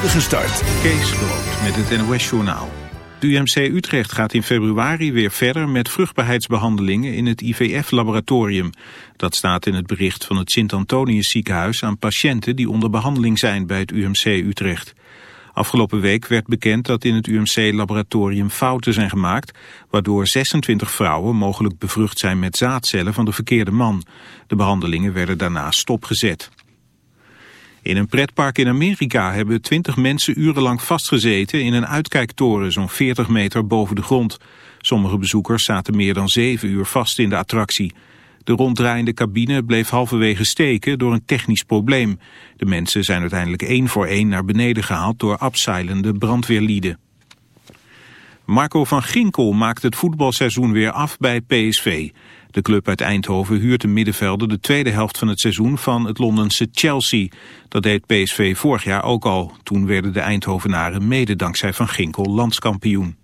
spoedige start. Kees Groot met het NOS-journaal. De UMC Utrecht gaat in februari weer verder met vruchtbaarheidsbehandelingen in het IVF-laboratorium. Dat staat in het bericht van het Sint-Antonius ziekenhuis aan patiënten die onder behandeling zijn bij het UMC Utrecht. Afgelopen week werd bekend dat in het UMC-laboratorium fouten zijn gemaakt, waardoor 26 vrouwen mogelijk bevrucht zijn met zaadcellen van de verkeerde man. De behandelingen werden daarna stopgezet. In een pretpark in Amerika hebben 20 mensen urenlang vastgezeten in een uitkijktoren zo'n 40 meter boven de grond. Sommige bezoekers zaten meer dan 7 uur vast in de attractie. De ronddraaiende cabine bleef halverwege steken door een technisch probleem. De mensen zijn uiteindelijk één voor één naar beneden gehaald door abseilende brandweerlieden. Marco van Ginkel maakt het voetbalseizoen weer af bij PSV. De club uit Eindhoven huurt de middenvelder de tweede helft van het seizoen van het Londense Chelsea. Dat deed PSV vorig jaar ook al. Toen werden de Eindhovenaren mede dankzij Van Ginkel landskampioen.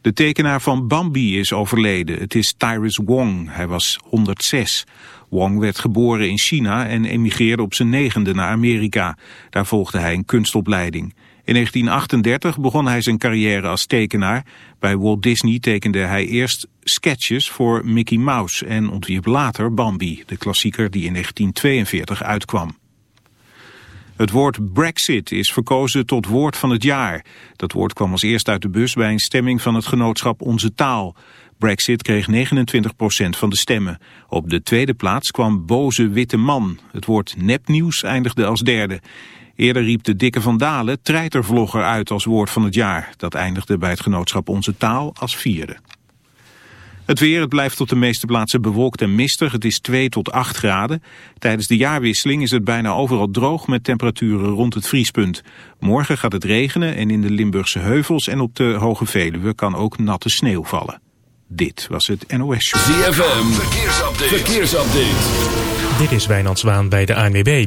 De tekenaar van Bambi is overleden. Het is Tyrus Wong. Hij was 106. Wong werd geboren in China en emigreerde op zijn negende naar Amerika. Daar volgde hij een kunstopleiding. In 1938 begon hij zijn carrière als tekenaar. Bij Walt Disney tekende hij eerst sketches voor Mickey Mouse en ontwierp later Bambi, de klassieker die in 1942 uitkwam. Het woord Brexit is verkozen tot woord van het jaar. Dat woord kwam als eerst uit de bus bij een stemming van het genootschap Onze Taal. Brexit kreeg 29% van de stemmen. Op de tweede plaats kwam boze witte man. Het woord nepnieuws eindigde als derde. Eerder riep de dikke Van Dalen treitervlogger uit als woord van het jaar. Dat eindigde bij het genootschap Onze Taal als vierde. Het weer, het blijft op de meeste plaatsen bewolkt en mistig. Het is 2 tot 8 graden. Tijdens de jaarwisseling is het bijna overal droog met temperaturen rond het vriespunt. Morgen gaat het regenen en in de Limburgse heuvels en op de Hoge Veluwe kan ook natte sneeuw vallen. Dit was het NOS Show. ZFM, verkeersupdate. verkeersupdate. Dit is Wijnand Zwaan bij de ANWB.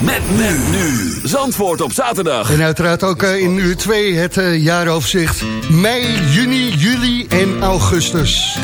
Met men nu. Zandvoort op zaterdag. En uiteraard ook eh, in uur 2 het eh, jaaroverzicht. Mei, juni, juli en augustus.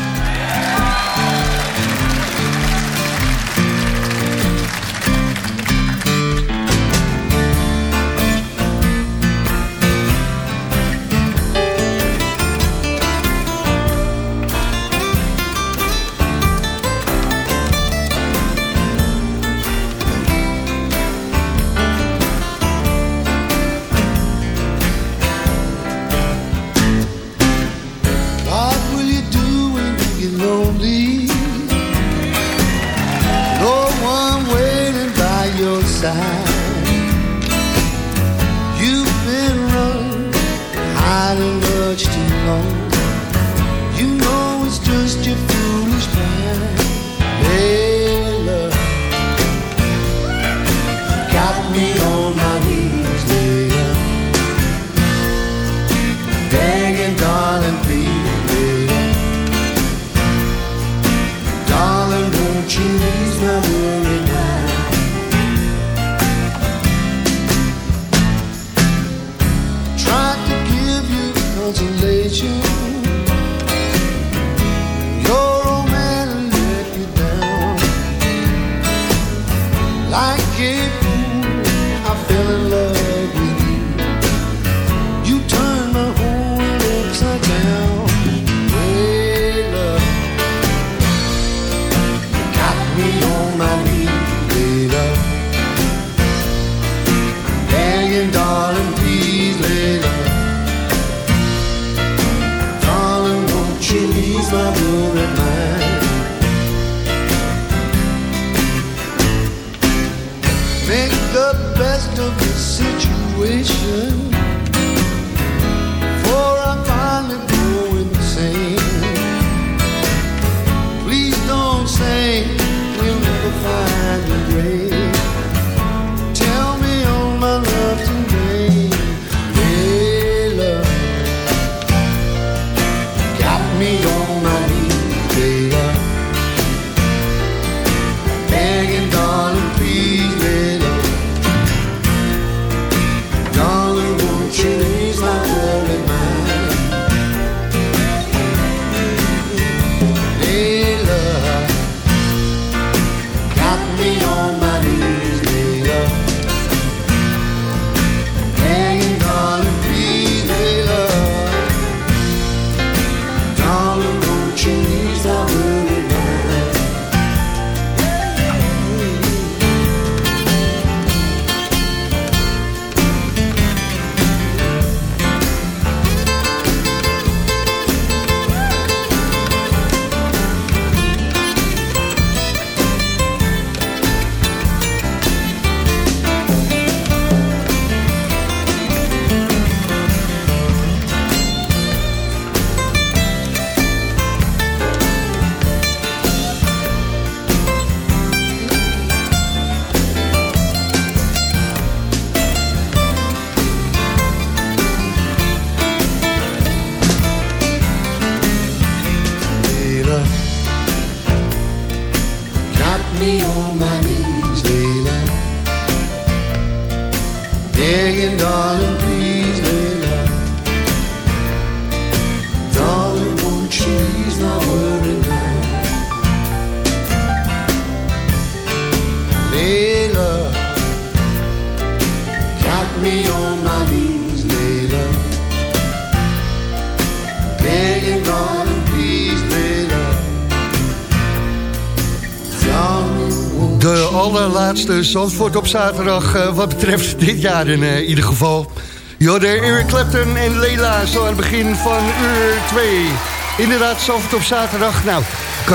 Zandvoort op zaterdag eh, wat betreft dit jaar in eh, ieder geval. Jorde Eric Clapton en Leila zo aan het begin van uur 2. Inderdaad, Zandvoort op zaterdag. Nou,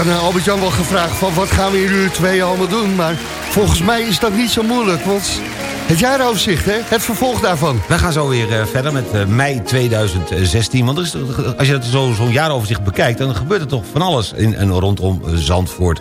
uh, Albert-Jan wel gevraagd van wat gaan we in uur 2 allemaal doen. Maar volgens mij is dat niet zo moeilijk, want het jaaroverzicht, hè, het vervolg daarvan. We gaan zo weer eh, verder met eh, mei 2016. Want er is, als je zo'n zo jaaroverzicht bekijkt... dan gebeurt er toch van alles in en rondom Zandvoort.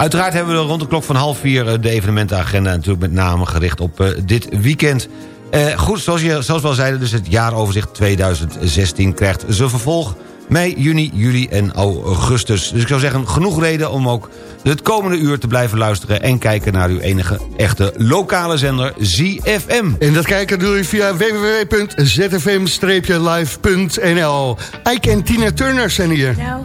Uiteraard hebben we rond de klok van half vier... eh, de evenementenagenda natuurlijk met name gericht op eh, dit weekend. Eh, goed, zoals je zelfs wel zeiden, dus het jaaroverzicht 2016 krijgt zijn vervolg... mei, juni, juli en augustus. Dus ik zou zeggen, genoeg reden om ook het komende uur te blijven luisteren... en kijken naar uw enige echte lokale zender ZFM. En dat kijken doe je via www.zfm-live.nl. Ike en Tina Turner zijn hier. Now,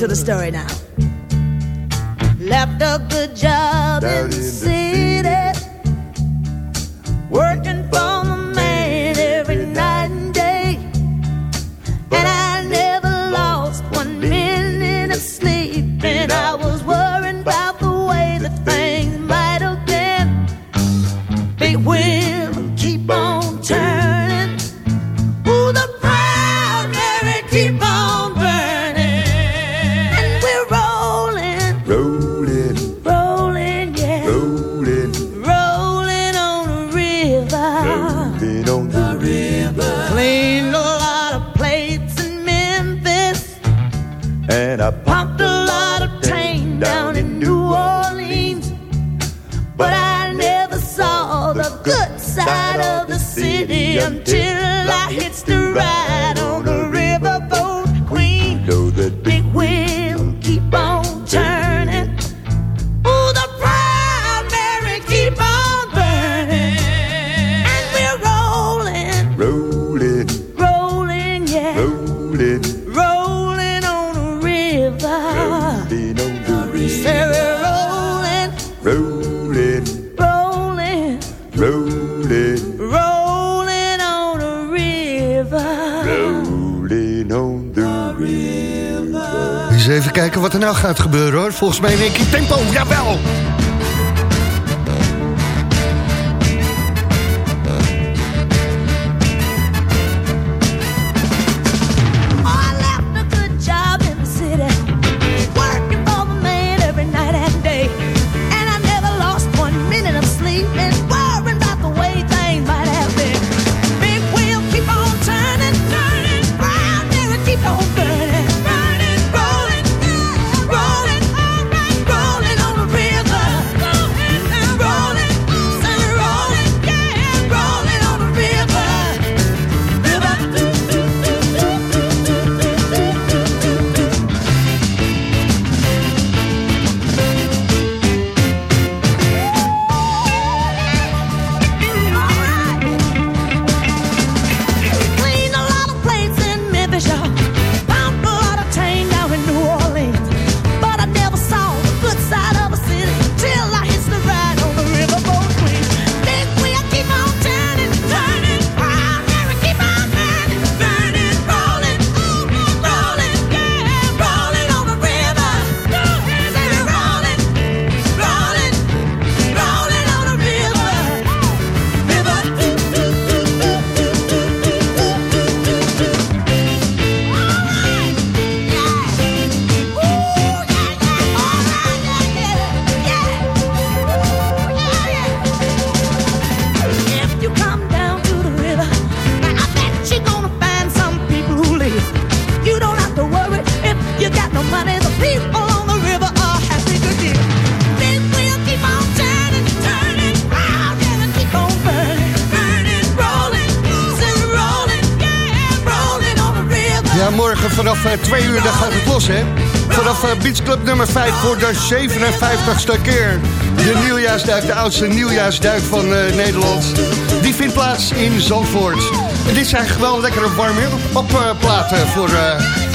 To the story now. Left a good job in on the river. Eens even kijken wat er nou gaat gebeuren hoor. Volgens mij in één keer tempo, jawel! Vanaf eh, twee uur dan gaat het los, hè? Vanaf eh, Beach Club nummer 5 voor de 57ste keer. De nieuwjaarsduik, de oudste nieuwjaarsduik van eh, Nederland. Die vindt plaats in Zandvoort. En dit wel een lekkere warm-up plaat eh, voor,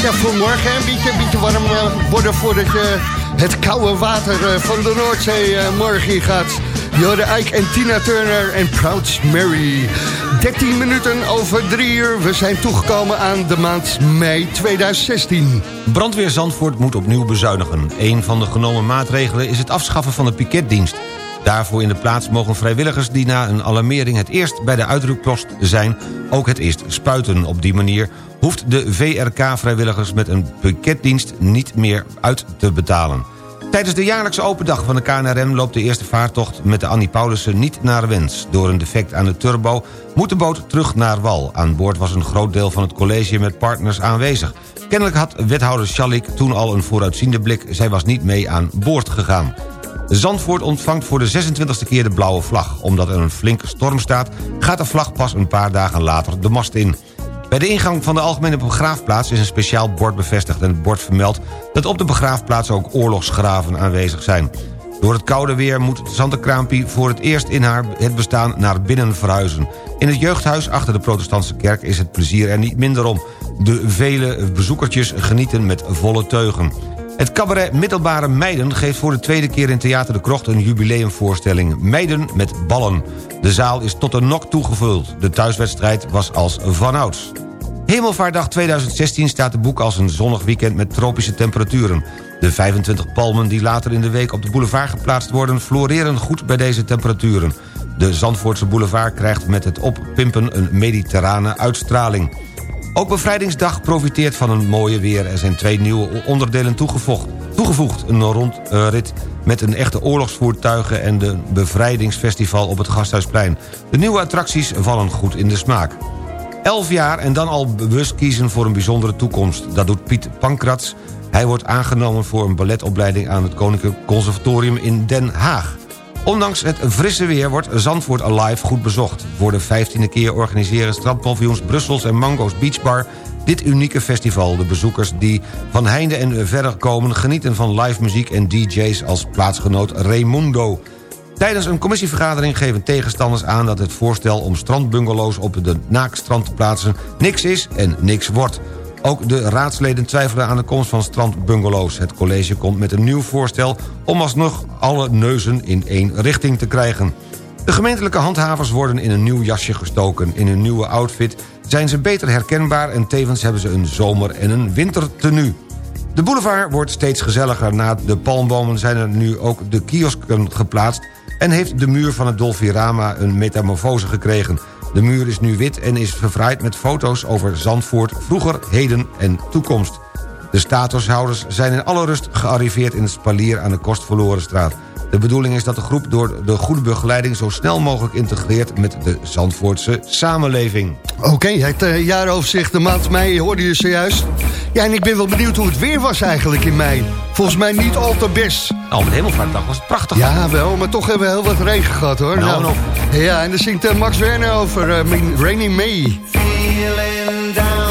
ja, voor morgen. Een beetje, een beetje warm worden voordat je het koude water van de Noordzee morgen gaat. Jode Eik en Tina Turner en Proud Mary. 13 minuten over 3 uur. We zijn toegekomen aan de maand mei 2016. Brandweer Zandvoort moet opnieuw bezuinigen. Een van de genomen maatregelen is het afschaffen van de piketdienst. Daarvoor in de plaats mogen vrijwilligers die na een alarmering... het eerst bij de uitroeppost zijn, ook het eerst spuiten. Op die manier hoeft de VRK-vrijwilligers met een piketdienst niet meer uit te betalen. Tijdens de jaarlijkse open dag van de KNRM loopt de eerste vaartocht met de Annie Paulussen niet naar wens. Door een defect aan de turbo moet de boot terug naar wal. Aan boord was een groot deel van het college met partners aanwezig. Kennelijk had wethouder Schalik toen al een vooruitziende blik. Zij was niet mee aan boord gegaan. Zandvoort ontvangt voor de 26e keer de blauwe vlag. Omdat er een flinke storm staat, gaat de vlag pas een paar dagen later de mast in. Bij de ingang van de algemene begraafplaats is een speciaal bord bevestigd... en het bord vermeldt dat op de begraafplaats ook oorlogsgraven aanwezig zijn. Door het koude weer moet Sante Kraampie voor het eerst in haar het bestaan naar binnen verhuizen. In het jeugdhuis achter de protestantse kerk is het plezier er niet minder om. De vele bezoekertjes genieten met volle teugen. Het cabaret Middelbare Meiden geeft voor de tweede keer in Theater de Krocht... een jubileumvoorstelling Meiden met ballen. De zaal is tot een nok toegevuld. De thuiswedstrijd was als vanouds. Hemelvaartdag 2016 staat de boek als een zonnig weekend met tropische temperaturen. De 25 palmen die later in de week op de boulevard geplaatst worden... floreren goed bij deze temperaturen. De Zandvoortse boulevard krijgt met het oppimpen een mediterrane uitstraling. Ook Bevrijdingsdag profiteert van een mooie weer. Er zijn twee nieuwe onderdelen toegevoegd. toegevoegd een rondrit met een echte oorlogsvoertuigen... en de bevrijdingsfestival op het Gasthuisplein. De nieuwe attracties vallen goed in de smaak. Elf jaar en dan al bewust kiezen voor een bijzondere toekomst. Dat doet Piet Pankrats. Hij wordt aangenomen voor een balletopleiding... aan het Koninklijk Conservatorium in Den Haag. Ondanks het frisse weer wordt Zandvoort Alive goed bezocht. Voor de vijftiende keer organiseren strandpaviljoens Brussels en Mango's Beach Bar dit unieke festival. De bezoekers die van heinde en verder komen... genieten van live muziek en DJ's als plaatsgenoot Raimundo. Tijdens een commissievergadering geven tegenstanders aan... dat het voorstel om strandbungalows op de naakstrand te plaatsen... niks is en niks wordt. Ook de raadsleden twijfelen aan de komst van strandbungalows. Het college komt met een nieuw voorstel... om alsnog alle neuzen in één richting te krijgen. De gemeentelijke handhavers worden in een nieuw jasje gestoken. In hun nieuwe outfit zijn ze beter herkenbaar... en tevens hebben ze een zomer- en een wintertenu. De boulevard wordt steeds gezelliger. Na de palmbomen zijn er nu ook de kiosken geplaatst... en heeft de muur van het Dolfirama een metamorfose gekregen. De muur is nu wit en is verfraaid met foto's over Zandvoort... vroeger, heden en toekomst. De statushouders zijn in alle rust gearriveerd in het spalier aan de Kostverlorenstraat. De bedoeling is dat de groep door de goede begeleiding... zo snel mogelijk integreert met de Zandvoortse samenleving. Oké, het uh, jaaroverzicht, de maand mei hoorde je zojuist. Ja, en ik ben wel benieuwd hoe het weer was eigenlijk in mei. Volgens mij niet al te best. Nou, met hemelvaartdag was het prachtig. Ja, wel, maar toch hebben we heel wat regen gehad, hoor. Nou, nog. Ja, en dan zingt uh, Max Werner over uh, Rainy May. Feeling down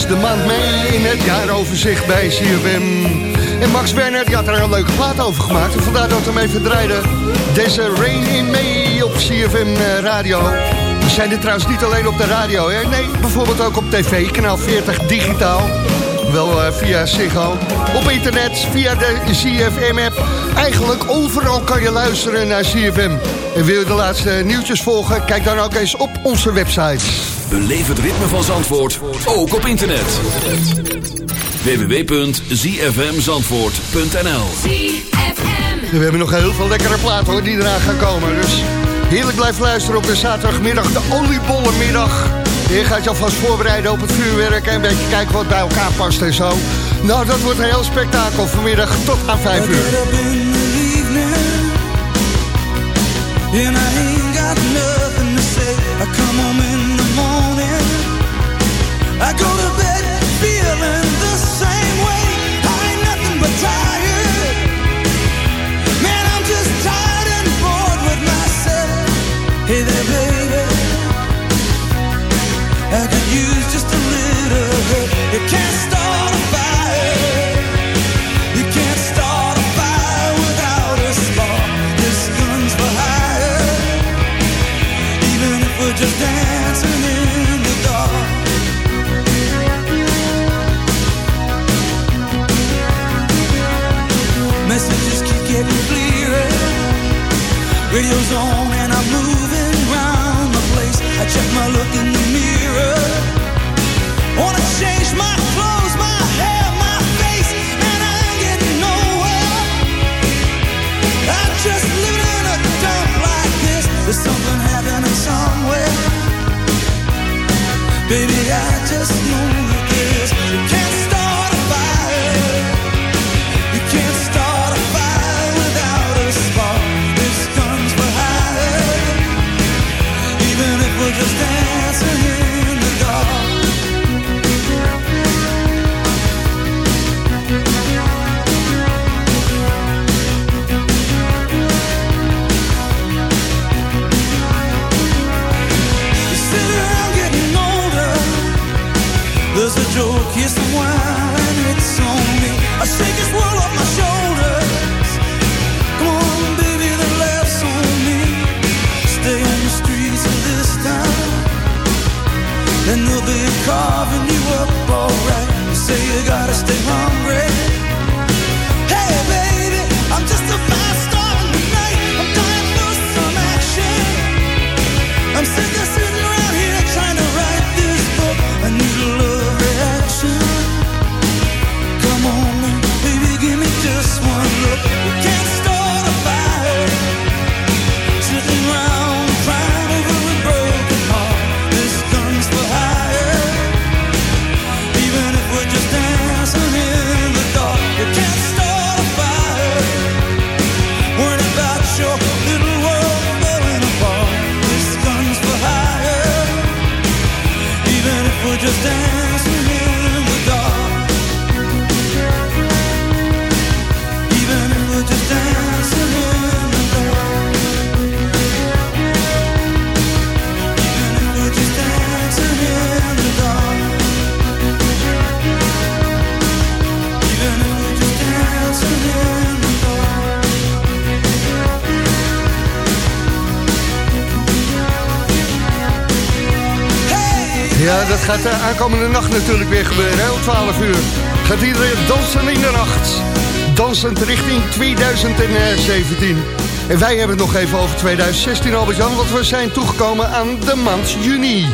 de maand mee in het jaaroverzicht bij CFM. En Max Werner die had er een leuke plaat over gemaakt. En vandaar dat we hem even draaiden. Deze Rain in May op CFM eh, Radio. We zijn er trouwens niet alleen op de radio. Hè? Nee, bijvoorbeeld ook op tv, kanaal 40 digitaal. wel eh, via Ziggo. Op internet, via de CFM-app. Eigenlijk overal kan je luisteren naar CFM. En wil je de laatste nieuwtjes volgen? Kijk dan ook eens op onze website. Beleef het ritme van Zandvoort, ook op internet. www.zfmzandvoort.nl We hebben nog heel veel lekkere platen hoor, die eraan gaan komen. Dus heerlijk blijf luisteren op de zaterdagmiddag, de oliebollenmiddag. Je gaat je alvast voorbereiden op het vuurwerk en een beetje kijken wat bij elkaar past en zo. Nou, dat wordt een heel spektakel vanmiddag tot aan 5 uur. Gaat de aankomende nacht natuurlijk weer gebeuren, om 12 uur. Gaat iedereen dansen in de nacht. Dansend richting 2017. En wij hebben het nog even over 2016, Albert-Jan, want we zijn toegekomen aan de maand juni.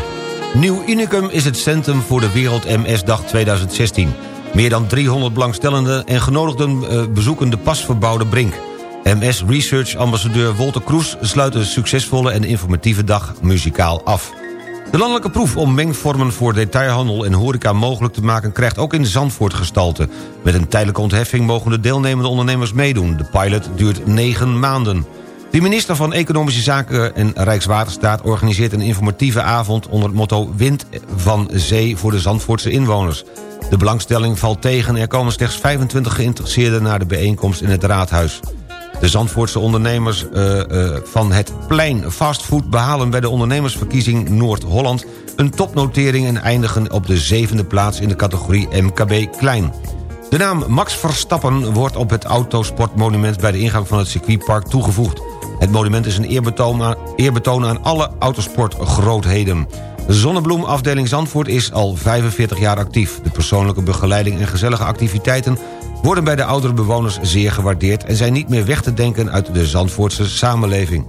Nieuw Unicum is het centrum voor de Wereld MS-dag 2016. Meer dan 300 belangstellenden en genodigden eh, bezoeken de pas verbouwde Brink. MS Research ambassadeur Wolter Kroes sluit een succesvolle en informatieve dag muzikaal af. De landelijke proef om mengvormen voor detailhandel en horeca mogelijk te maken... krijgt ook in Zandvoort gestalte. Met een tijdelijke ontheffing mogen de deelnemende ondernemers meedoen. De pilot duurt negen maanden. De minister van Economische Zaken en Rijkswaterstaat... organiseert een informatieve avond onder het motto... Wind van Zee voor de Zandvoortse inwoners. De belangstelling valt tegen. Er komen slechts 25 geïnteresseerden naar de bijeenkomst in het Raadhuis. De Zandvoortse ondernemers uh, uh, van het plein fastfood... behalen bij de ondernemersverkiezing Noord-Holland... een topnotering en eindigen op de zevende plaats... in de categorie MKB Klein. De naam Max Verstappen wordt op het autosportmonument... bij de ingang van het circuitpark toegevoegd. Het monument is een eerbetoon aan, eerbetoon aan alle autosportgrootheden. De Zonnebloemafdeling Zandvoort is al 45 jaar actief. De persoonlijke begeleiding en gezellige activiteiten... worden bij de oudere bewoners zeer gewaardeerd... en zijn niet meer weg te denken uit de Zandvoortse samenleving.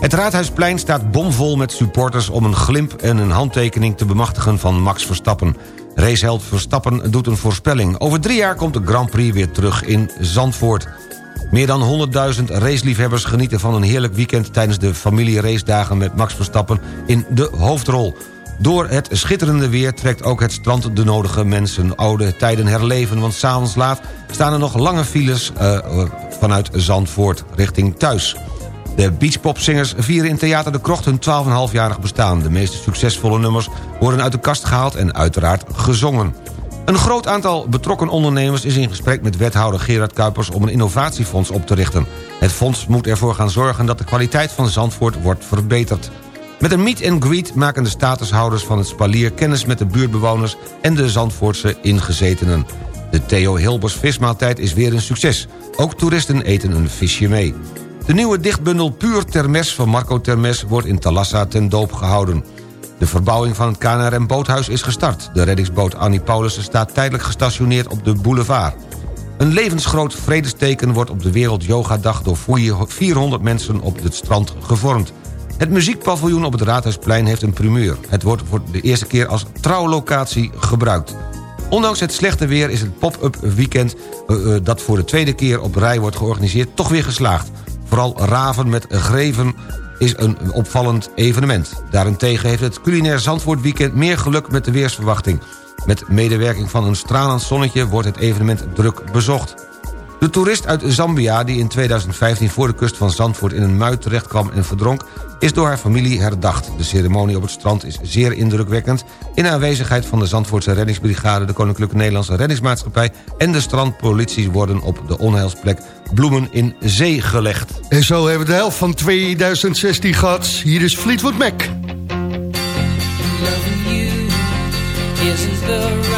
Het Raadhuisplein staat bomvol met supporters... om een glimp en een handtekening te bemachtigen van Max Verstappen. Raceheld Verstappen doet een voorspelling. Over drie jaar komt de Grand Prix weer terug in Zandvoort. Meer dan 100.000 raceliefhebbers genieten van een heerlijk weekend... tijdens de familieracedagen met Max Verstappen in de hoofdrol. Door het schitterende weer trekt ook het strand de nodige mensen oude tijden herleven... want s'avonds laat staan er nog lange files uh, vanuit Zandvoort richting thuis. De beachpopzingers vieren in Theater de Krocht hun 12,5-jarig bestaan. De meest succesvolle nummers worden uit de kast gehaald en uiteraard gezongen. Een groot aantal betrokken ondernemers is in gesprek met wethouder Gerard Kuipers... om een innovatiefonds op te richten. Het fonds moet ervoor gaan zorgen dat de kwaliteit van Zandvoort wordt verbeterd. Met een meet and greet maken de statushouders van het spalier... kennis met de buurtbewoners en de Zandvoortse ingezetenen. De Theo Hilbers vismaaltijd is weer een succes. Ook toeristen eten een visje mee. De nieuwe dichtbundel Puur Termes van Marco Termes... wordt in Talassa ten doop gehouden. De verbouwing van het KNRM-boothuis is gestart. De reddingsboot Annie Paulussen staat tijdelijk gestationeerd op de boulevard. Een levensgroot vredesteken wordt op de Wereld Yoga Dag... door 400 mensen op het strand gevormd. Het muziekpaviljoen op het Raadhuisplein heeft een primeur. Het wordt voor de eerste keer als trouwlocatie gebruikt. Ondanks het slechte weer is het pop-up weekend... Uh, uh, dat voor de tweede keer op rij wordt georganiseerd... toch weer geslaagd. Vooral Raven met Greven is een opvallend evenement. Daarentegen heeft het culinair Zandvoort weekend meer geluk met de weersverwachting. Met medewerking van een stralend zonnetje wordt het evenement druk bezocht. De toerist uit Zambia, die in 2015 voor de kust van Zandvoort... in een muid terechtkwam en verdronk, is door haar familie herdacht. De ceremonie op het strand is zeer indrukwekkend... in aanwezigheid van de Zandvoortse reddingsbrigade... de Koninklijke Nederlandse Reddingsmaatschappij... en de strandpolitie worden op de onheilsplek bloemen in zee gelegd. En zo hebben we de helft van 2016 gehad. Hier is Fleetwood Mac. Loving you isn't the right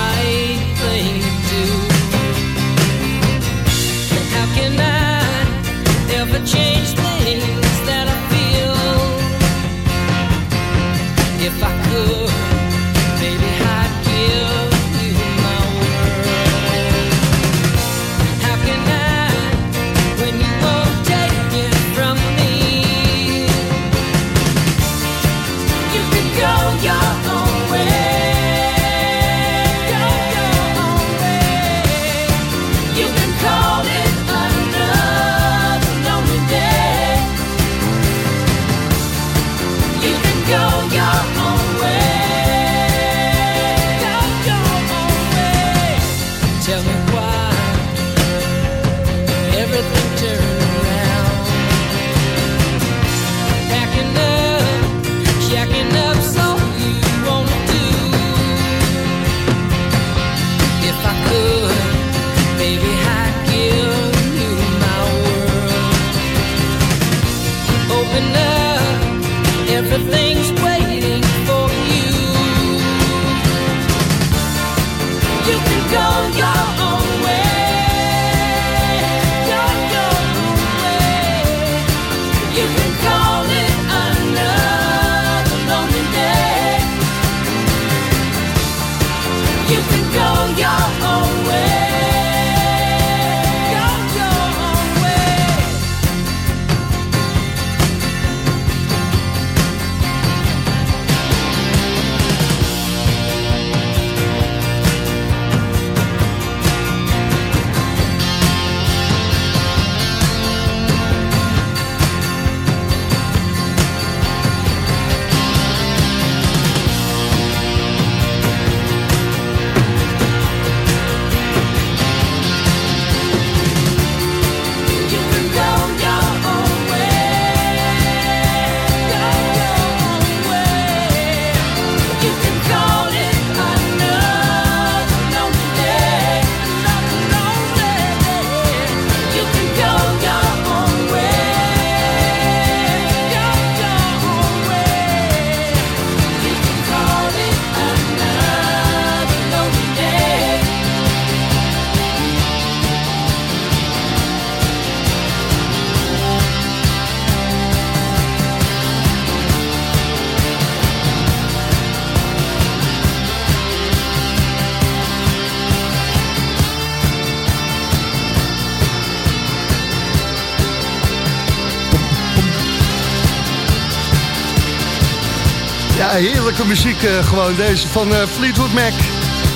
heerlijke muziek eh, gewoon. Deze van eh, Fleetwood Mac.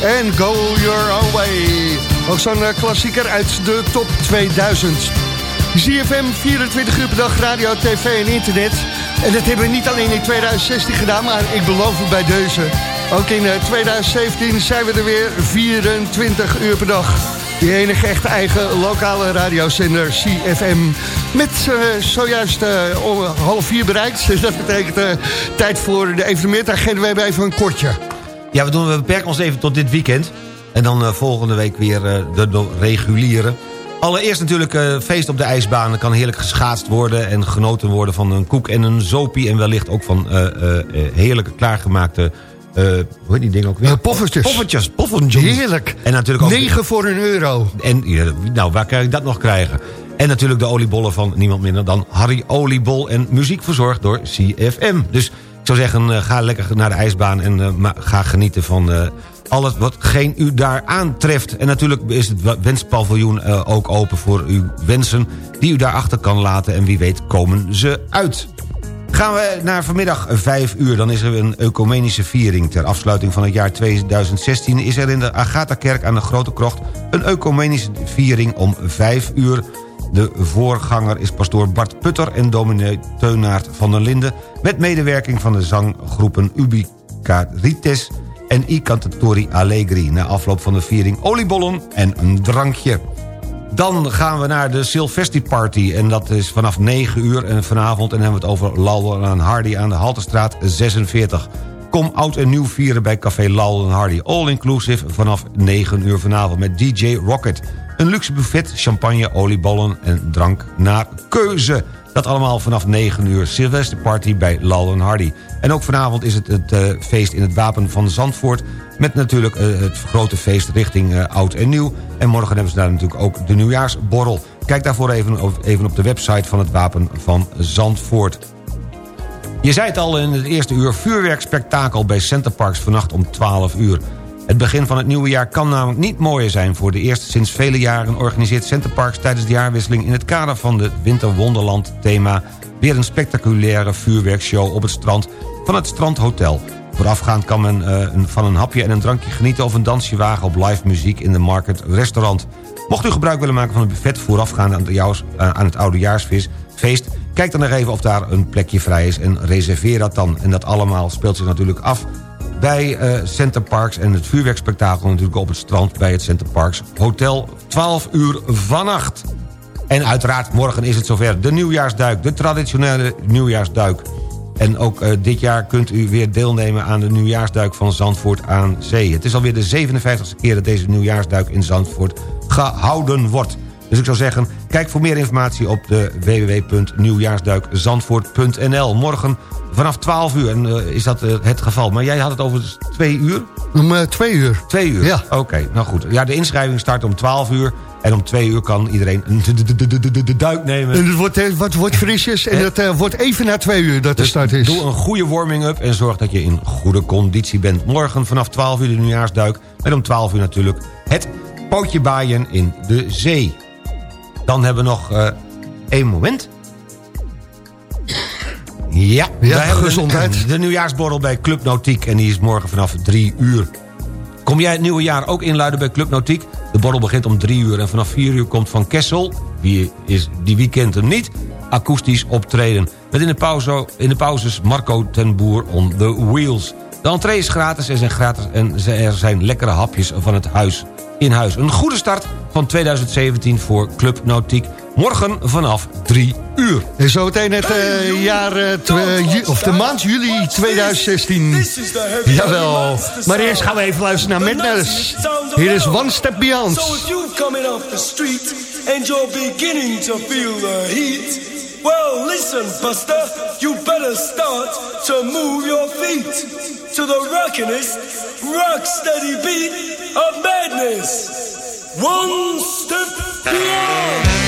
En Go Your Own Way. Ook zo'n eh, klassieker uit de top 2000. ZFM 24 uur per dag, radio, tv en internet. En dat hebben we niet alleen in 2016 gedaan, maar ik beloof het bij deze. Ook in eh, 2017 zijn we er weer 24 uur per dag. Die enige echte eigen lokale radiozender CFM. Met eh, zojuist om half vier bereikt. Dat betekent eh, tijd voor de evenementagenda. We hebben even een kortje. Ja, we, doen, we beperken ons even tot dit weekend. En dan volgende week weer de, de reguliere. Allereerst natuurlijk feest op de ijsbaan. Er kan heerlijk geschaatst worden en genoten worden van een koek en een zopie. En wellicht ook van heerlijke klaargemaakte... eh, hoe heet die ding ook weer? Eh, poffertjes. Poffertjes, poffertjes. Heerlijk. En natuurlijk ook... 9 voor een euro. En, nou, waar kan ik dat nog krijgen? En natuurlijk de oliebollen van niemand minder dan Harry Oliebol. En muziek verzorgd door CFM. Dus ik zou zeggen, eh, ga lekker naar de ijsbaan... en ga genieten van alles wat geen u daar aantreft. En natuurlijk is het wenspaviljoen ook open voor uw wensen... die u daarachter kan laten. En wie weet komen ze uit. Gaan we naar vanmiddag 5 uur, dan is er een ecumenische viering. Ter afsluiting van het jaar 2016 is er in de Agatha-kerk aan de Grote Krocht... een ecumenische viering om 5 uur. De voorganger is pastoor Bart Putter en dominee Teunaert van der Linden... met medewerking van de zanggroepen Ubicarites en I Cantatori Allegri... na afloop van de viering oliebollen en een drankje. Dan gaan we naar de Sylvester Party. En dat is vanaf 9 uur en vanavond. En hebben we het over Laurel en Hardy aan de Haltestraat 46. Kom oud en nieuw vieren bij Café Laurel en Hardy. All inclusive vanaf 9 uur vanavond met DJ Rocket. Een luxe buffet, champagne, oliebollen en drank naar keuze. Dat allemaal vanaf 9 uur. Sylvester Party bij Laurel en Hardy. En ook vanavond is het het eh, feest in het Wapen van Zandvoort... met natuurlijk eh, het grote feest richting eh, Oud en Nieuw. En morgen hebben ze daar natuurlijk ook de nieuwjaarsborrel. Kijk daarvoor even, op- even op de website van het Wapen van Zandvoort. Je zei het al in het eerste uur, vuurwerkspektakel bij Centerparks vannacht om 12 uur. Het begin van het nieuwe jaar kan namelijk niet mooier zijn. Voor de eerste sinds vele jaren organiseert Centerparks tijdens de jaarwisseling... in het kader van de Winterwonderland thema... weer een spectaculaire vuurwerkshow op het strand van het Strandhotel. Voorafgaand kan men eh, van een hapje en een drankje genieten... of een dansje wagen op live muziek in de Market Restaurant. Mocht u gebruik willen maken van het buffet voorafgaand aan het, jouws- eh, aan het Oudejaarsfeest... Feest, kijk dan nog even of daar een plekje vrij is en reserveer dat dan. En dat allemaal speelt zich natuurlijk af bij eh Center Parks... en het vuurwerkspektakel natuurlijk op het strand bij het Center Parks Hotel. 12 uur vannacht. En uiteraard, morgen is het zover. De nieuwjaarsduik, de traditionele nieuwjaarsduik. En ook eh, dit jaar kunt u weer deelnemen aan de nieuwjaarsduik van Zandvoort aan Zee. Het is alweer de 57e keer dat deze nieuwjaarsduik in Zandvoort gehouden wordt. Dus ik zou zeggen, kijk voor meer informatie op de www.nieuwjaarsduikzandvoort.nl. Morgen vanaf 12 uur en, eh, is dat eh, het geval. Maar jij had het over twee uur? Om twee uur. Twee uur? Ja. Oké, nou goed. Ja, de inschrijving start om 12 uur. En om twee uur kan iedereen een de- duik nemen. En het wordt, eh, wat wordt frisjes en het eh, wordt even na twee uur dat de Dus start is. Doe een goede warming-up en zorg dat je in goede conditie bent. Morgen vanaf 12 uur de nieuwjaarsduik. En om 12 uur natuurlijk het pootje baaien in de zee. Dan hebben we nog eh, één moment. Ja, Ja, hebben gezondheid. De, de nieuwjaarsborrel bij Club Nautiek. En die is morgen vanaf 3 uur. Kom jij het nieuwe jaar ook inluiden bij Club Nautiek? De borrel begint om 3 uur en vanaf 4 uur komt Van Kessel... wie, is, die wie kent hem niet, akoestisch optreden. Met in de, pauze, in de pauzes Marco ten Boer on the wheels. De entree is gratis en, zijn gratis en er zijn lekkere hapjes van het huis in huis. Een goede start van 2017 voor Club Nautiek. Morgen vanaf 3 uur. En zometeen het eh, jaar, eh, ju- of de maand juli 2016. Jawel. Maar eerst gaan we even luisteren naar Madness. Hier is One Step Beyond. So if you're coming off the street and you're beginning to feel the heat, well, listen, Buster, you better start to move your feet to the rockinest, rock steady beat of madness. One step beyond.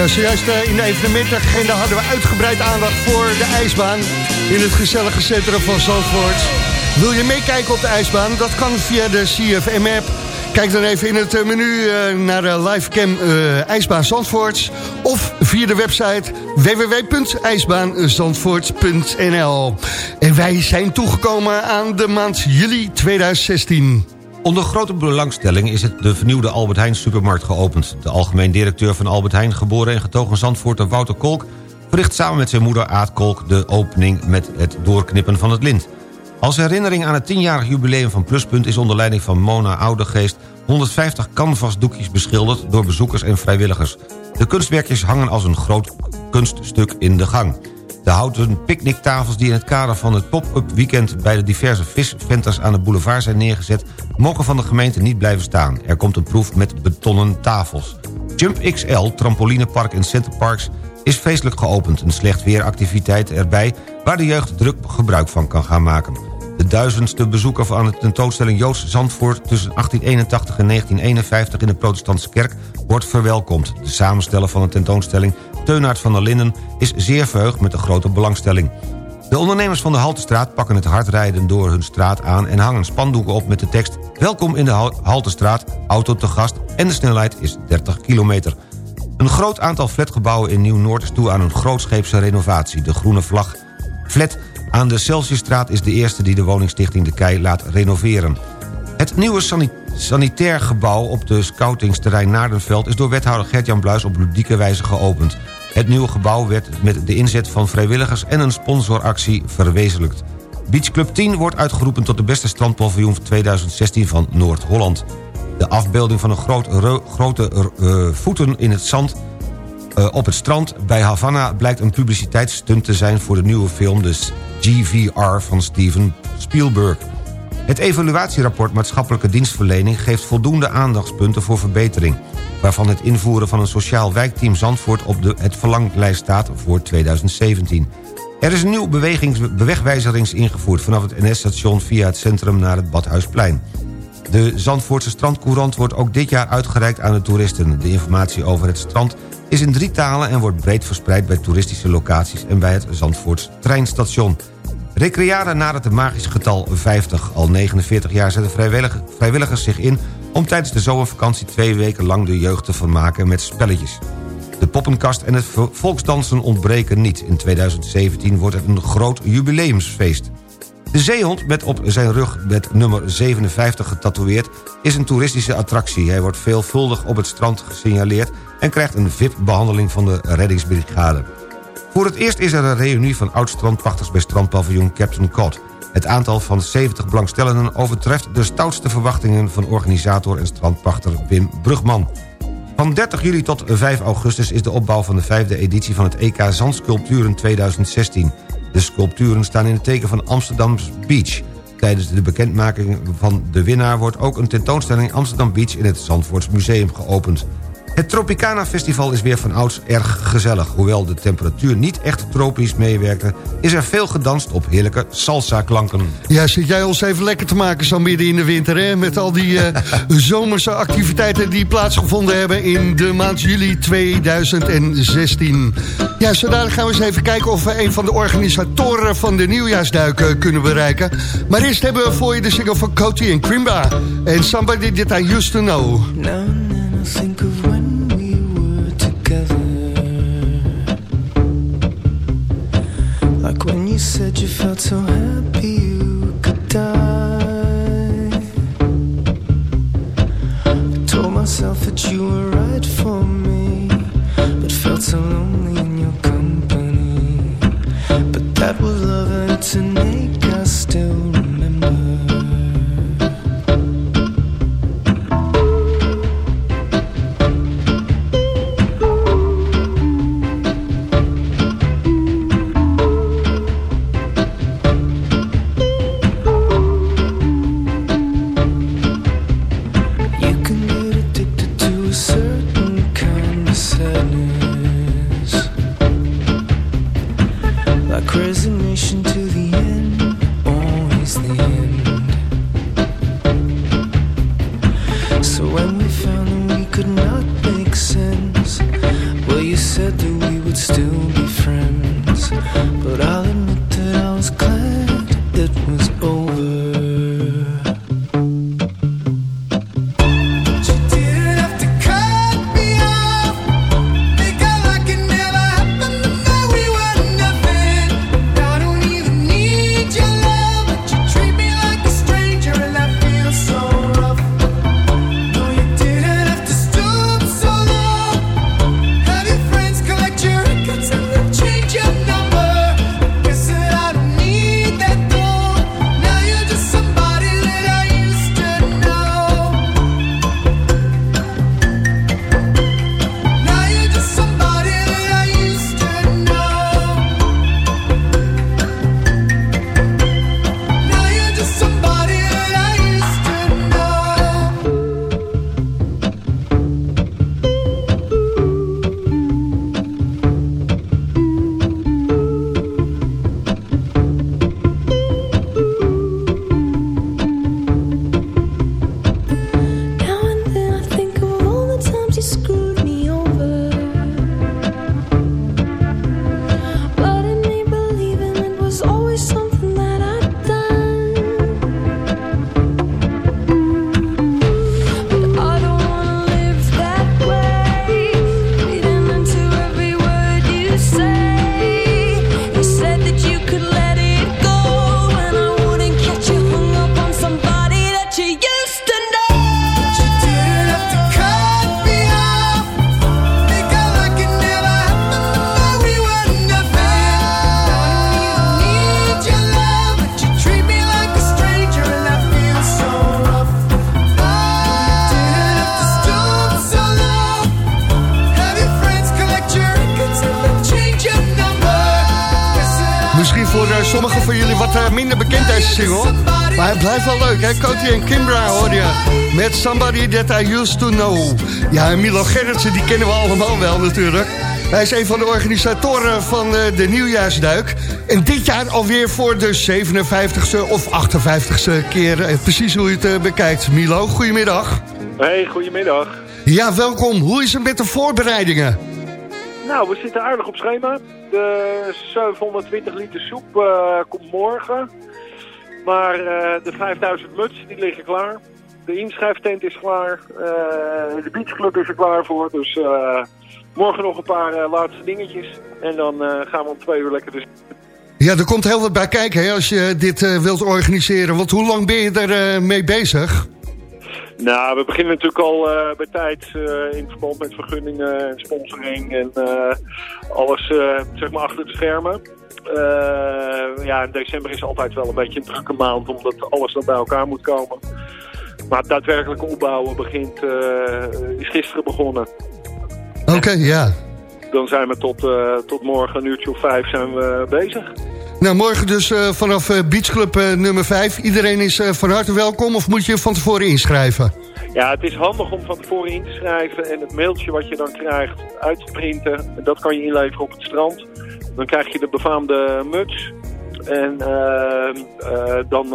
Ja, zojuist eh, in de evenementenagenda hadden we uitgebreid aandacht voor de ijsbaan in het gezellige centrum van Zandvoort. Wil je meekijken op de ijsbaan? Dat kan via de CFM-app. Kijk dan even in het eh, menu eh, naar de livecam IJsbaan Zandvoort. Of via de website www.ijsbaanzandvoort.nl. En wij zijn toegekomen aan de maand juli 2016. Onder grote belangstelling is het de vernieuwde Albert Heijn supermarkt geopend. De algemeen directeur van Albert Heijn, geboren en getogen Zandvoorter Wouter Kolk... verricht samen met zijn moeder Aad Kolk de opening met het doorknippen van het lint. Als herinnering aan het 10-jarig jubileum van Pluspunt... is onder leiding van Mona Oudergeest 150 canvasdoekjes beschilderd... door bezoekers en vrijwilligers. De kunstwerkjes hangen als een groot kunststuk in de gang. De houten picknicktafels die in het kader van het pop-up weekend... bij de diverse visventers aan de boulevard zijn neergezet... mogen van de gemeente niet blijven staan. Er komt een proef met betonnen tafels. Jump XL, trampolinepark in Center Parks... is feestelijk geopend. Een slecht weeractiviteit erbij... waar de jeugd druk gebruik van kan gaan maken. De duizendste bezoeker van de tentoonstelling Joods Zandvoort... tussen 1881 en 1951 in de protestantse kerk wordt verwelkomd. De samensteller van de tentoonstelling, Teunaert van der Linden... is zeer verheugd met de grote belangstelling. De ondernemers van de Haltestraat pakken het hardrijden door hun straat aan... en hangen spandoeken op met de tekst... Welkom in de Hal- Haltestraat, auto te gast en de snelheid is 30 kilometer. Een groot aantal flatgebouwen in Nieuw-Noord is toe aan een grootscheepse renovatie. De groene vlag flat aan de Celsiusstraat is de eerste die de woningstichting De Kei laat renoveren. Het nieuwe sani- sanitair gebouw op de scoutingsterrein Naardenveld... is door wethouder Gert-Jan Bluis op ludieke wijze geopend. Het nieuwe gebouw werd met de inzet van vrijwilligers... en een sponsoractie verwezenlijkt. Beach Club 10 wordt uitgeroepen tot de beste strandpaviljoen 2016 van Noord-Holland. De afbeelding van een groot, ro- grote eh, voeten in het zand eh, op het strand bij Havana blijkt een publiciteitsstunt te zijn... voor de nieuwe film de GVR van Steven Spielberg. Het evaluatierapport maatschappelijke dienstverlening... geeft voldoende aandachtspunten voor verbetering... waarvan het invoeren van een sociaal wijkteam Zandvoort... op de, het verlanglijst staat voor 2017. Er is een nieuw bewegwijzerings ingevoerd... vanaf het NS-station via het centrum naar het Badhuisplein. De Zandvoortse strandcourant wordt ook dit jaar uitgereikt aan de toeristen. De informatie over het strand is in drie talen... en wordt breed verspreid bij toeristische locaties... en bij het Zandvoorts treinstation. Recrearen nadert het magisch getal 50. Al 49 jaar zetten vrijwillig- vrijwilligers zich in... om tijdens de zomervakantie twee weken lang de jeugd te vermaken met spelletjes. De poppenkast en het vo- volksdansen ontbreken niet. In 2017 wordt het een groot jubileumsfeest. De zeehond met op zijn rug met nummer 57 getatoeëerd... is een toeristische attractie. Hij wordt veelvuldig op het strand gesignaleerd... en krijgt een VIP-behandeling van de reddingsbrigade. Voor het eerst is er een reunie van oud-strandpachters... bij strandpaviljoen Captain Cod. Het aantal van 70 belangstellenden overtreft de stoutste verwachtingen... van organisator en strandpachter Wim Brugman. Van 30 juli tot 5 augustus is de opbouw van de vijfde editie... van het EK Zandsculpturen 2016... De sculpturen staan in het teken van Amsterdam's Beach. Tijdens de bekendmaking van de winnaar wordt ook een tentoonstelling Amsterdam Beach in het Zandvoorts Museum geopend. Het Tropicana Festival is weer van ouds erg gezellig. Hoewel de temperatuur niet echt tropisch meewerkte... is er veel gedanst op heerlijke salsa-klanken. Ja, zit jij ons even lekker te maken zo midden in de winter, hè? Met al die eh, zomerse activiteiten die plaatsgevonden hebben in de maand juli 2016. Ja, zodanig gaan we eens even kijken of we een van de organisatoren van de nieuwjaarsduiken kunnen bereiken. Maar eerst hebben we voor je de single van Coty en Krimba. En Somebody That I Used To Know. Now and said you felt so happy you could die. I told myself that you were right sommigen van jullie wat eh, minder bekend deze single. Maar het blijft wel leuk, hè? Coty en Kimbra hoor je. Met Somebody That I Used To Know. Ja, Milo Gerritsen, die kennen we allemaal wel natuurlijk. Hij is een van de organisatoren van eh, de Nieuwjaarsduik. En dit jaar alweer voor de 57ste of 58ste keer. eh, precies hoe je het bekijkt. Milo, goedemiddag. Hey, goedemiddag. Ja, welkom. Hoe is het met de voorbereidingen? Nou, we zitten aardig op schema. De 720 liter soep eh, komt morgen. Maar eh, de 5000 muts die liggen klaar. De inschrijftent is klaar. Eh, de beachclub is er klaar voor. Dus morgen nog een paar laatste dingetjes. En dan gaan we om twee uur lekker dus. Ja, er komt heel wat bij kijken als je dit wilt organiseren. Want hoe lang ben je er mee bezig? Nou, we beginnen natuurlijk al eh, bij tijd eh, in verband met vergunningen en sponsoring en eh, alles zeg maar achter de schermen. Ja, in december is altijd wel een beetje een drukke maand omdat alles dan bij elkaar moet komen. Maar het daadwerkelijke opbouwen begint, is gisteren begonnen. Oké, ja. Dan zijn we tot, tot morgen een uurtje of vijf zijn we bezig. Nou, morgen dus eh, vanaf eh, Beachclub eh, nummer 5. Iedereen is van harte welkom of moet je van tevoren inschrijven? Ja, het is handig om van tevoren in te schrijven en het mailtje wat je dan krijgt uit te printen. En dat kan je inleveren op het strand. Dan krijg je de befaamde muts. En dan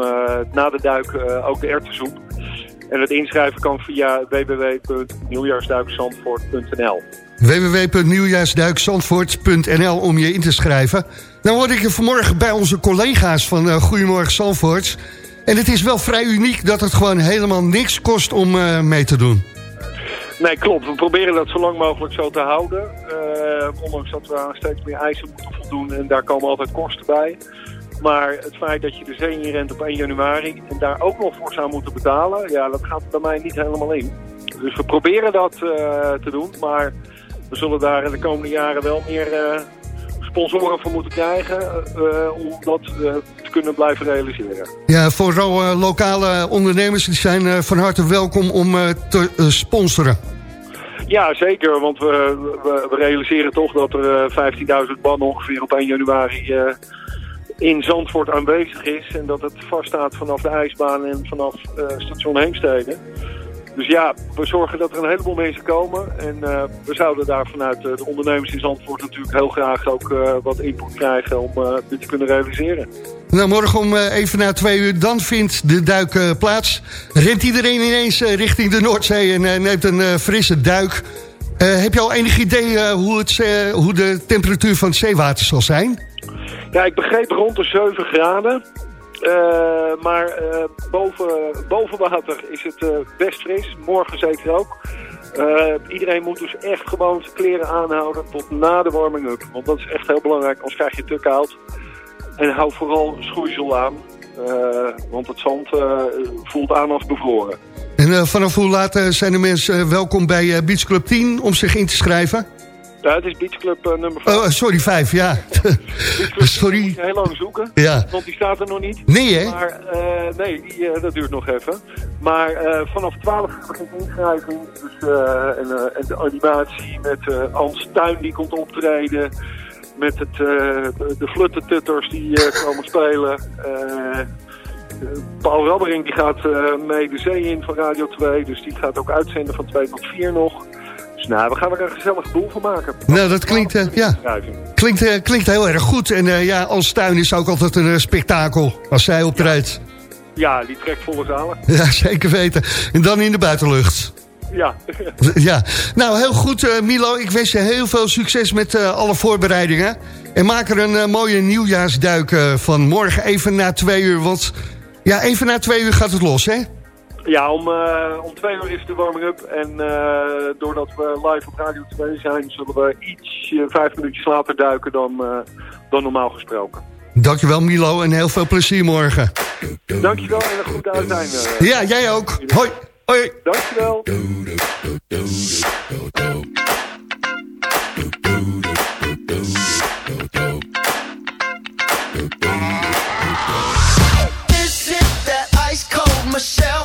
na de duik ook de erwtensoep. En het inschrijven kan via www.nieuwjaarsduikzandvoort.nl www.nieuwjaarsduikzandvoort.nl om je in te schrijven. Nou hoorde ik je vanmorgen bij onze collega's van eh, Goedemorgen Zandvoort. En het is wel vrij uniek dat het gewoon helemaal niks kost om eh, mee te doen. Nee, klopt. We proberen dat zo lang mogelijk zo te houden. Eh, ondanks dat we aan steeds meer eisen moeten voldoen en daar komen altijd kosten bij. Maar het feit dat je de zee in rent op 1 januari en daar ook nog voor zou moeten betalen, ja, dat gaat bij mij niet helemaal in. Dus we proberen dat eh, te doen, maar we zullen daar in de komende jaren wel meer eh, sponsoren voor moeten krijgen eh, om dat te kunnen blijven realiseren. Ja, vooral eh, lokale ondernemers die zijn van harte welkom om te sponsoren. Ja, zeker. Want we, we, we realiseren toch dat er eh, 15.000 man ongeveer op 1 januari in Zandvoort aanwezig is. En dat het vaststaat vanaf de ijsbaan en vanaf eh, station Heemstede. Dus ja, we zorgen dat er een heleboel mensen komen. En eh, we zouden daar vanuit eh, de ondernemers in Zandvoort natuurlijk heel graag ook wat input krijgen om dit te kunnen realiseren. Nou, morgen om even na twee uur, dan vindt de duik plaats. Rent iedereen ineens richting de Noordzee en neemt een frisse duik. Heb je al enig idee hoe, het, hoe de temperatuur van het zeewater zal zijn? Ja, ik begreep rond de 7 graden. Eh, maar eh, boven, boven water is het eh, best fris. Morgen zeker ook. Iedereen moet dus echt gewoon zijn kleren aanhouden tot na de warming-up. Want dat is echt heel belangrijk, anders krijg je te koud. En hou vooral schoeisel aan. want het zand voelt aan als bevroren. En vanaf hoe laat zijn de mensen welkom bij Beach Club 10 om zich in te schrijven? Ja, het is Beach Club eh, nummer 5. Oh, sorry, 5, ja. sorry. Moet je heel lang zoeken, Ja. want die staat er nog niet. Nee, hè? Maar eh, nee, die, eh, dat duurt nog even. Maar vanaf 12 uur begint inschrijving. Dus, en, en de animatie met Ans Tuin die komt optreden. Met het, de, fluttetutters die komen spelen. Paul Rabbering die gaat mee de zee in van Radio 2. Dus die gaat ook uitzenden van 2 tot 4 nog. Dus nou, we gaan er een gezellig boel van maken. Nou, dat klinkt, eh, ja, klinkt, eh, klinkt heel erg goed. En eh, ja, als tuin is ook altijd een spektakel als zij optreedt. Ja, die trekt volle zalen. Ja. zeker weten. En dan in de buitenlucht. Ja. Ja, nou heel goed Milo. Ik wens je heel veel succes met alle voorbereidingen. En maak er een mooie nieuwjaarsduik van morgen even na twee uur. Want ja, even na twee uur gaat het los, hè? Ja, om, eh, om twee uur is de warming-up. En eh, doordat we live op Radio 2 zijn, zullen we iets vijf minuutjes later duiken dan, eh, dan normaal gesproken. Dankjewel Milo en heel veel plezier morgen. Dankjewel en een goed uiteinde. Ja, jij ook. Hoi. Hoi. Dankjewel. This that ice cold Michelle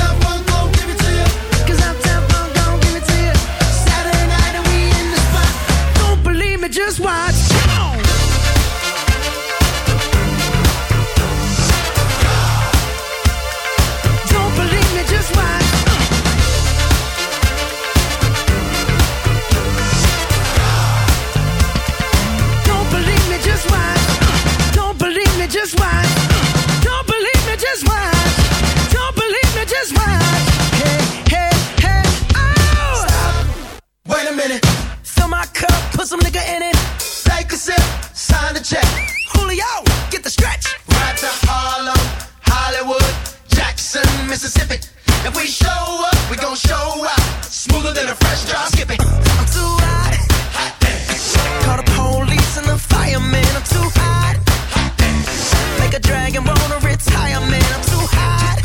Mississippi. If we show up, we gon' show out. Smoother than a fresh drop. Skip it. I'm too hot. hot Call the police and the fireman. I'm too hot. hot Make a dragon wanna retire, man. I'm too hot.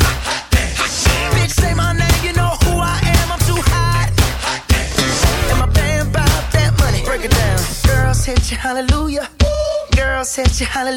hot Bitch, say my name, you know who I am. I'm too hot. And my band that money. Break it down. Girls hit you, hallelujah. Girls hit you, hallelujah.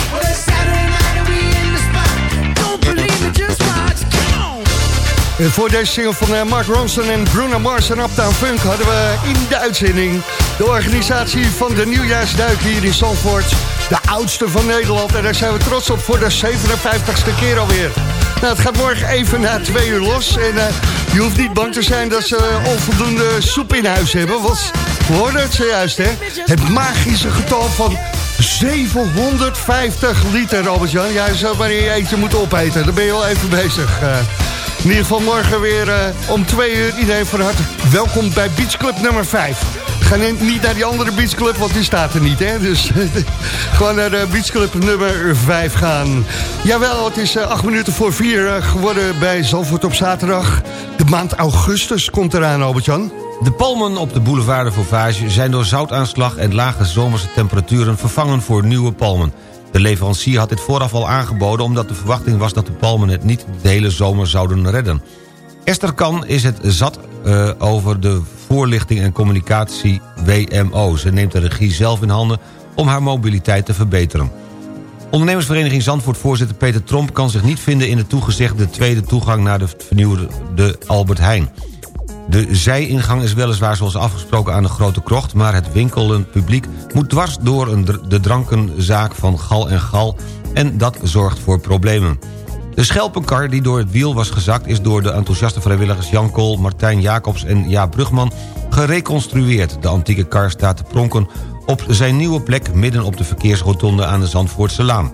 Voor deze single van eh, Mark Ronson en Bruno Mars en Uptown Funk hadden we in de uitzending de organisatie van de nieuwjaarsduik hier in Zandvoort. De oudste van Nederland en daar zijn we trots op voor de 57ste keer alweer. Nou, het gaat morgen even na twee uur los en eh, je hoeft niet bang te zijn dat ze onvoldoende soep in huis hebben. Want we hoorden het zojuist, hè? Het magische getal van 750 liter, Albert-Jan. Ja, zou maar in je eentje moeten opeten. Dan ben je al even bezig. Eh, in ieder geval morgen weer eh, om twee uur. Iedereen van harte welkom bij Beach Club nummer 5. Ga ni- niet naar die andere Beach Club, want die staat er niet. Hè? Dus gewoon naar de Beach Club nummer 5 gaan. Jawel, het is eh, acht minuten voor vier eh, geworden bij Zalvoort op zaterdag. De maand augustus komt eraan, Albert-Jan. De palmen op de boulevard de Vauvage zijn door zoutaanslag en lage zomerse temperaturen vervangen voor nieuwe palmen. De leverancier had dit vooraf al aangeboden omdat de verwachting was dat de palmen het niet de hele zomer zouden redden. Esther Kan is het zat eh, over de voorlichting en communicatie WMO. Ze neemt de regie zelf in handen om haar mobiliteit te verbeteren. Ondernemersvereniging Zandvoort-voorzitter Peter Tromp... kan zich niet vinden in de toegezegde tweede toegang... naar de vernieuwde de Albert Heijn. De zijingang is weliswaar zoals afgesproken aan de Grote Krocht... maar het winkelend publiek moet dwars door een de drankenzaak van Gal en Gal... en dat zorgt voor problemen. De schelpenkar die door het wiel was gezakt... is door de enthousiaste vrijwilligers Jan Kool, Martijn Jacobs en Jaap Brugman gereconstrueerd. De antieke kar staat te pronken op zijn nieuwe plek... midden op de verkeersrotonde aan de Zandvoortse Laan.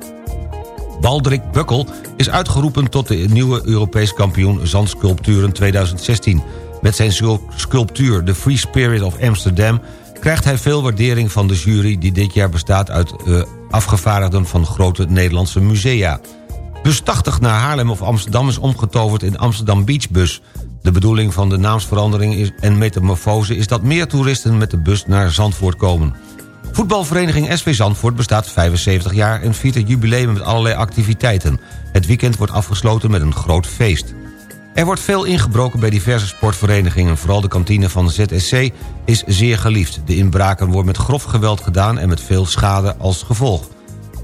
Baldrik Bukkel is uitgeroepen tot de nieuwe Europees kampioen zandsculpturen 2016. Met zijn sculptuur The Free Spirit of Amsterdam... krijgt hij veel waardering van de jury... die dit jaar bestaat uit eh, afgevaardigden van grote Nederlandse musea. Bus 80 naar Haarlem of Amsterdam is omgetoverd in Amsterdam Beachbus. De bedoeling van de naamsverandering is, en metamorfose is dat meer toeristen met de bus naar Zandvoort komen. Voetbalvereniging SV Zandvoort bestaat 75 jaar en viert het jubileum met allerlei activiteiten. Het weekend wordt afgesloten met een groot feest. Er wordt veel ingebroken bij diverse sportverenigingen. Vooral de kantine van ZSC is zeer geliefd. De inbraken worden met grof geweld gedaan en met veel schade als gevolg.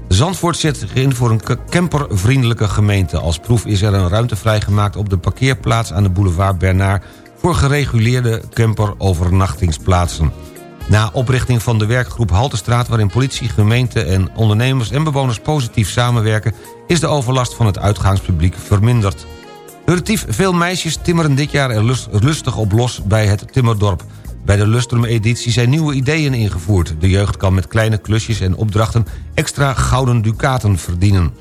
Zandvoort zet zich in voor een campervriendelijke gemeente. Als proef is er een ruimte vrijgemaakt op de parkeerplaats aan de boulevard Bernard... voor gereguleerde camperovernachtingsplaatsen. Na oprichting van de werkgroep Haltestraat... waarin politie, gemeente en ondernemers en bewoners positief samenwerken... is de overlast van het uitgaanspubliek verminderd. Relatief veel meisjes timmeren dit jaar er lustig op los bij het Timmerdorp. Bij de Lustrum-editie zijn nieuwe ideeën ingevoerd. De jeugd kan met kleine klusjes en opdrachten extra gouden ducaten verdienen.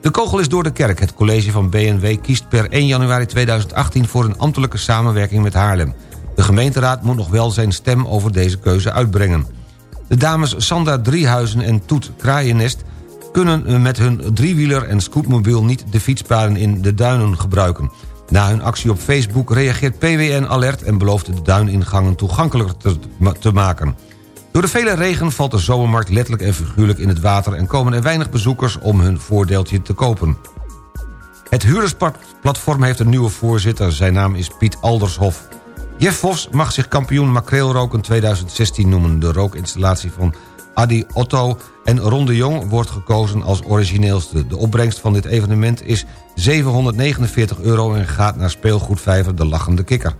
De kogel is door de kerk. Het college van BNW kiest per 1 januari 2018 voor een ambtelijke samenwerking met Haarlem. De gemeenteraad moet nog wel zijn stem over deze keuze uitbrengen. De dames Sandra Driehuizen en Toet Kraaiennest kunnen met hun driewieler en scootmobiel niet de fietspaden in de duinen gebruiken. Na hun actie op Facebook reageert PWN alert en belooft de duiningangen toegankelijker te, maken. Door de vele regen valt de zomermarkt letterlijk en figuurlijk in het water... en komen er weinig bezoekers om hun voordeeltje te kopen. Het huurdersplatform heeft een nieuwe voorzitter. Zijn naam is Piet Aldershof. Jeff Vos mag zich kampioen makreelroken 2016 noemen. De rookinstallatie van Adi Otto en Ron de Jong wordt gekozen als origineelste. De opbrengst van dit evenement is 749 euro en gaat naar speelgoedvijver De Lachende Kikker.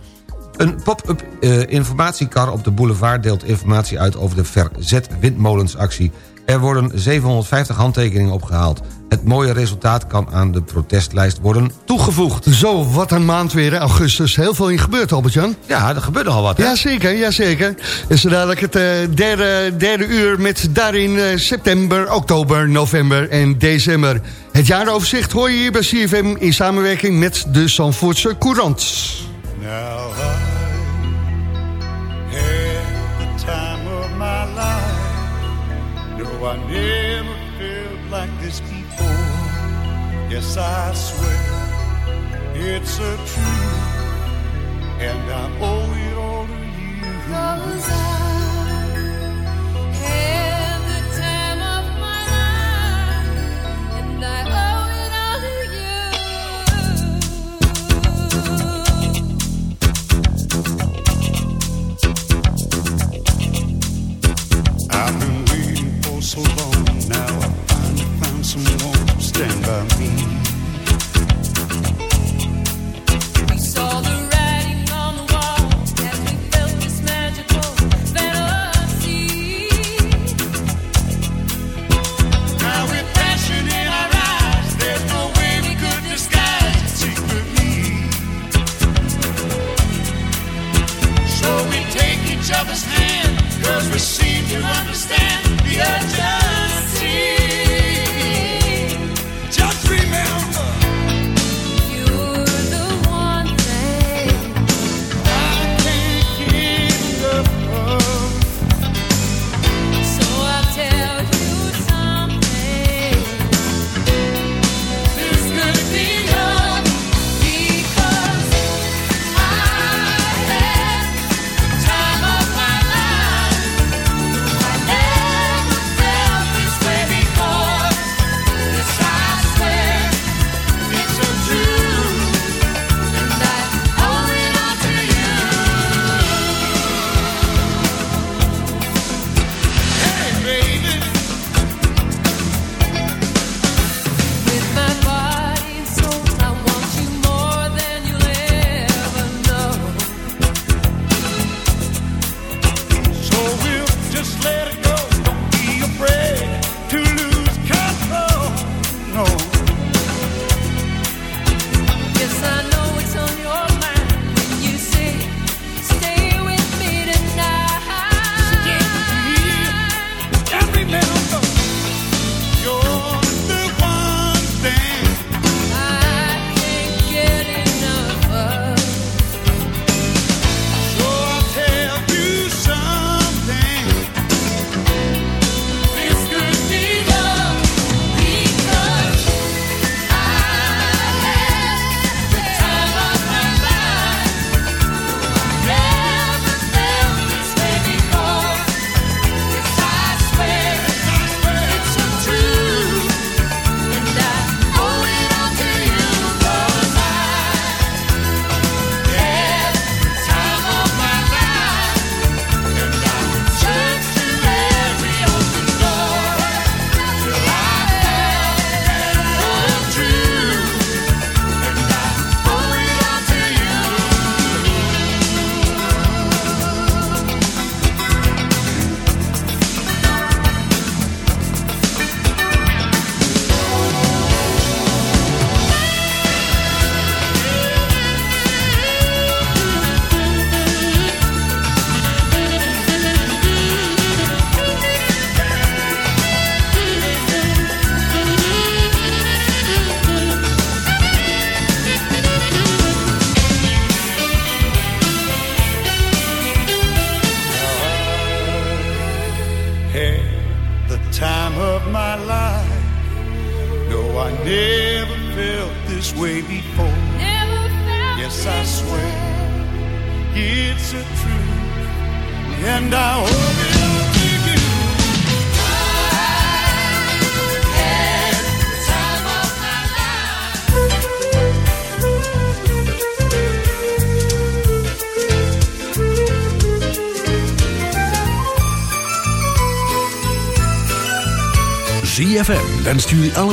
Een pop-up eh, informatiekar op de boulevard deelt informatie uit over de Verzet Windmolensactie. Er worden 750 handtekeningen opgehaald. Het mooie resultaat kan aan de protestlijst worden toegevoegd. Zo, wat een maand weer, augustus. Heel veel in gebeurd, Albert-Jan. Ja, er gebeurt nogal wat, hè? Jazeker, jazeker. En zo dadelijk het eh, derde, derde uur met daarin eh, september, oktober, november en december. Het jaaroverzicht hoor je hier bij CFM in samenwerking met de Zandvoortse Courant. Now Yes, I swear it's a truth, and I owe it all to you. Cause I had the time of my life, and I owe it all to you. I've been waiting for so long now. I finally found someone to stand by me. ZFM wenst jullie alle